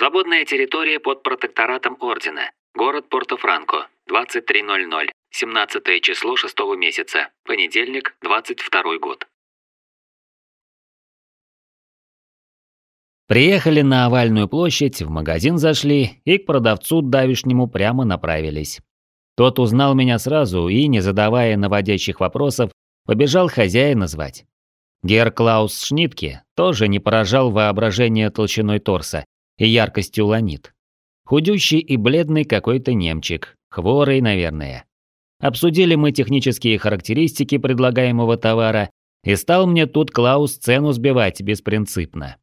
Свободная территория под протекторатом Ордена. Город Порто-Франко. 23.00. 17 число 6 месяца. Понедельник, 22 год. Приехали на овальную площадь, в магазин зашли и к продавцу давишнему прямо направились. Тот узнал меня сразу и, не задавая наводящих вопросов, побежал хозяина звать. Гер Клаус Шнитке тоже не поражал воображение толщиной торса и яркостью ланит. Худющий и бледный какой-то немчик, хворый, наверное. Обсудили мы технические характеристики предлагаемого товара, и стал мне тут Клаус цену сбивать беспринципно.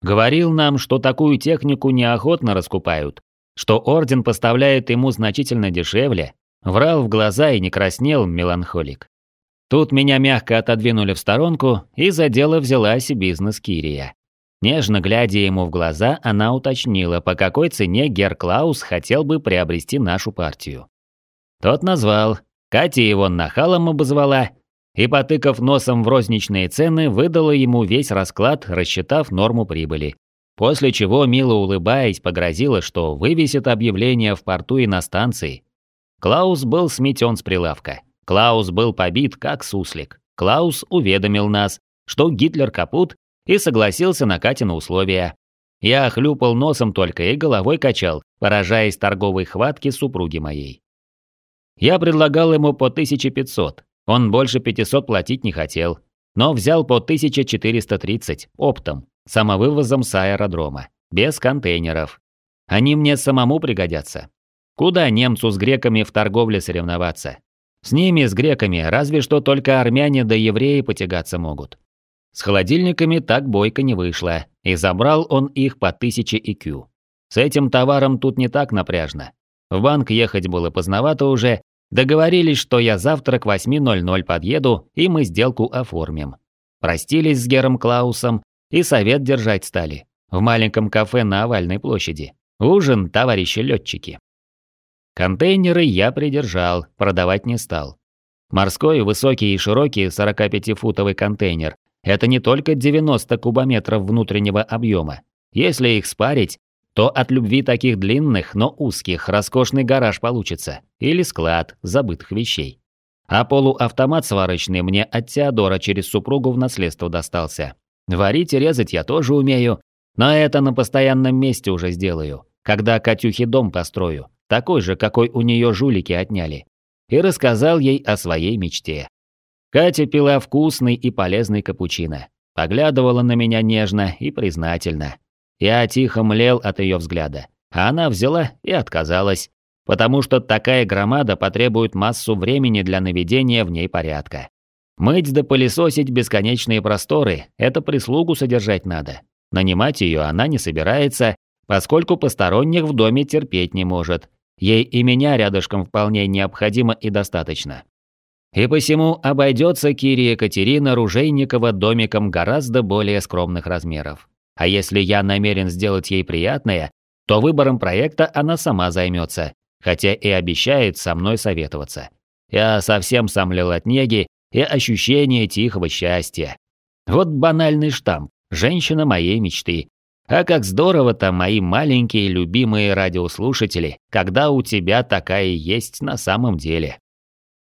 Говорил нам, что такую технику неохотно раскупают, что орден поставляет ему значительно дешевле, врал в глаза и не краснел меланхолик. Тут меня мягко отодвинули в сторонку, и за дело взялась бизнес Кирия. Нежно глядя ему в глаза, она уточнила, по какой цене Гер Клаус хотел бы приобрести нашу партию. Тот назвал, Катя его нахалом обозвала, и, потыкав носом в розничные цены, выдала ему весь расклад, рассчитав норму прибыли. После чего, мило улыбаясь, погрозила, что вывесит объявление в порту и на станции. Клаус был сметен с прилавка. Клаус был побит, как суслик. Клаус уведомил нас, что Гитлер капут, и согласился на Катина условия. Я хлюпал носом только и головой качал, поражаясь торговой хватке супруги моей. Я предлагал ему по 1500, он больше 500 платить не хотел, но взял по 1430 оптом, самовывозом с аэродрома, без контейнеров. Они мне самому пригодятся. Куда немцу с греками в торговле соревноваться? С ними, с греками, разве что только армяне да евреи потягаться могут. С холодильниками так бойко не вышло, и забрал он их по 1000 ИК. С этим товаром тут не так напряжно. В банк ехать было поздновато уже, договорились, что я завтра к 8.00 подъеду, и мы сделку оформим. Простились с Гером Клаусом и совет держать стали. В маленьком кафе на Овальной площади. Ужин, товарищи летчики. Контейнеры я придержал, продавать не стал. Морской, высокий и широкий 45-футовый контейнер – это не только 90 кубометров внутреннего объема. Если их спарить, то от любви таких длинных, но узких, роскошный гараж получится. Или склад забытых вещей. А полуавтомат сварочный мне от Теодора через супругу в наследство достался. Варить и резать я тоже умею, но это на постоянном месте уже сделаю, когда Катюхе дом построю такой же, какой у нее жулики отняли, и рассказал ей о своей мечте. Катя пила вкусный и полезный капучино, поглядывала на меня нежно и признательно. Я тихо млел от ее взгляда, а она взяла и отказалась, потому что такая громада потребует массу времени для наведения в ней порядка. Мыть да пылесосить бесконечные просторы – это прислугу содержать надо. Нанимать ее она не собирается, поскольку посторонних в доме терпеть не может, Ей и меня рядышком вполне необходимо и достаточно. И посему обойдется Кири Екатерина Ружейникова домиком гораздо более скромных размеров. А если я намерен сделать ей приятное, то выбором проекта она сама займется, хотя и обещает со мной советоваться. Я совсем сомлел от неги и ощущения тихого счастья. Вот банальный штамп «Женщина моей мечты», а как здорово-то, мои маленькие любимые радиослушатели, когда у тебя такая есть на самом деле.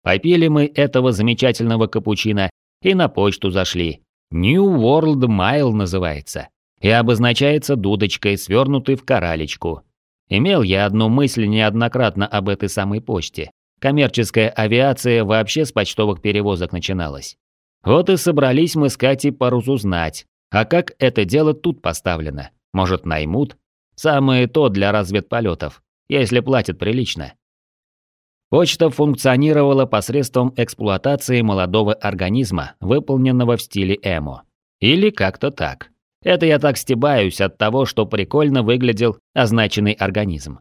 Попили мы этого замечательного капучино и на почту зашли. New World Mile называется. И обозначается дудочкой, свернутой в коралечку. Имел я одну мысль неоднократно об этой самой почте. Коммерческая авиация вообще с почтовых перевозок начиналась. Вот и собрались мы с Катей поразузнать, а как это дело тут поставлено? Может, наймут? Самое то для разведполетов, если платят прилично. Почта функционировала посредством эксплуатации молодого организма, выполненного в стиле эмо. Или как-то так. Это я так стебаюсь от того, что прикольно выглядел означенный организм.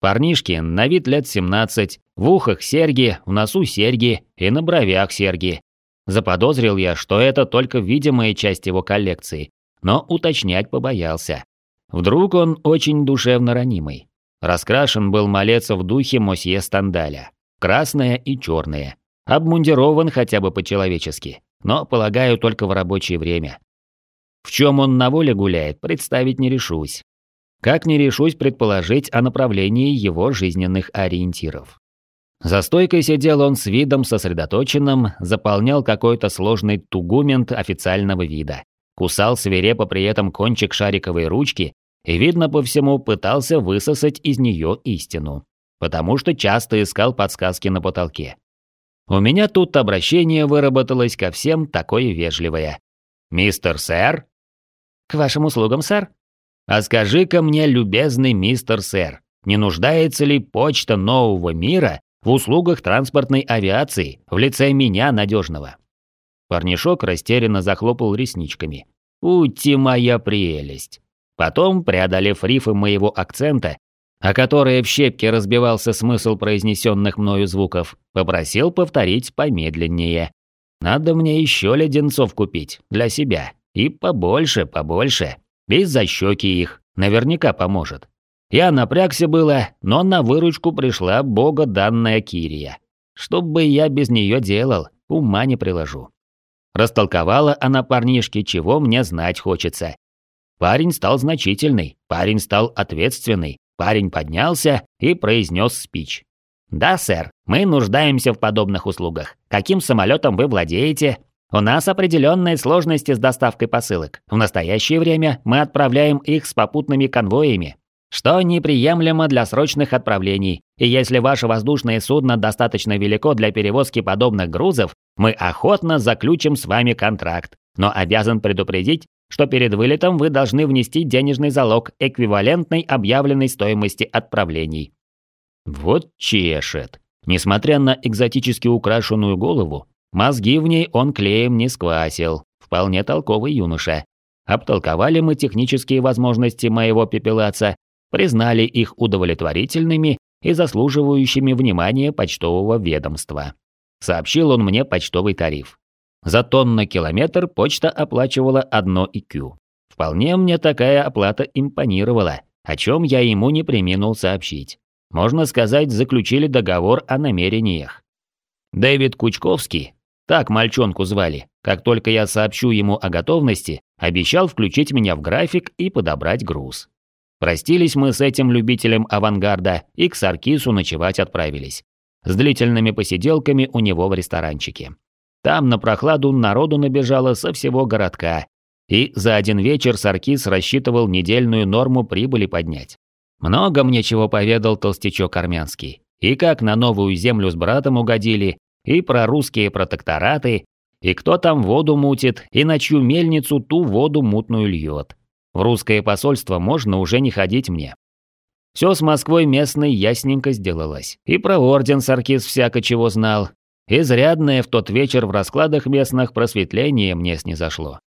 Парнишки на вид лет 17, в ухах серьги, в носу серьги и на бровях серьги. Заподозрил я, что это только видимая часть его коллекции, но уточнять побоялся. Вдруг он очень душевно ранимый. Раскрашен был малец в духе мосье Стандаля. Красное и черное. Обмундирован хотя бы по-человечески, но, полагаю, только в рабочее время. В чем он на воле гуляет, представить не решусь. как не решусь предположить о направлении его жизненных ориентиров. За стойкой сидел он с видом сосредоточенным, заполнял какой-то сложный тугумент официального вида, кусал свирепо при этом кончик шариковой ручки и, видно по всему, пытался высосать из нее истину, потому что часто искал подсказки на потолке. У меня тут обращение выработалось ко всем такое вежливое. «Мистер сэр?» «К вашим услугам, сэр?» «А скажи-ка мне, любезный мистер сэр, не нуждается ли почта нового мира в услугах транспортной авиации в лице меня надежного?» Парнишок растерянно захлопал ресничками. «Ути моя прелесть!» Потом, преодолев рифы моего акцента, о которые в щепке разбивался смысл произнесенных мною звуков, попросил повторить помедленнее. Надо мне еще леденцов купить для себя. И побольше, побольше. Без защеки их. Наверняка поможет. Я напрягся было, но на выручку пришла бога данная Кирия. Что бы я без нее делал, ума не приложу. Растолковала она парнишке, чего мне знать хочется. Парень стал значительный, парень стал ответственный, парень поднялся и произнес спич. «Да, сэр, мы нуждаемся в подобных услугах. Каким самолетом вы владеете? У нас определенные сложности с доставкой посылок. В настоящее время мы отправляем их с попутными конвоями, что неприемлемо для срочных отправлений. И если ваше воздушное судно достаточно велико для перевозки подобных грузов, мы охотно заключим с вами контракт. Но обязан предупредить, что перед вылетом вы должны внести денежный залог, эквивалентный объявленной стоимости отправлений. Вот чешет. Несмотря на экзотически украшенную голову, мозги в ней он клеем не сквасил. Вполне толковый юноша. Обтолковали мы технические возможности моего пепелаца, признали их удовлетворительными и заслуживающими внимания почтового ведомства. Сообщил он мне почтовый тариф. За тонна-километр почта оплачивала одно ИКЮ. Вполне мне такая оплата импонировала, о чем я ему не приминул сообщить. Можно сказать, заключили договор о намерениях. Дэвид Кучковский, так мальчонку звали, как только я сообщу ему о готовности, обещал включить меня в график и подобрать груз. Простились мы с этим любителем авангарда и к Саркису ночевать отправились. С длительными посиделками у него в ресторанчике. Там на прохладу народу набежало со всего городка, и за один вечер Саркис рассчитывал недельную норму прибыли поднять. Много мне чего поведал толстячок армянский. И как на новую землю с братом угодили, и про русские протектораты, и кто там воду мутит, и на чью мельницу ту воду мутную льет. В русское посольство можно уже не ходить мне. Все с Москвой местной ясненько сделалось. И про орден Саркис всяко чего знал. Изрядное в тот вечер в раскладах местных просветление мне снизошло.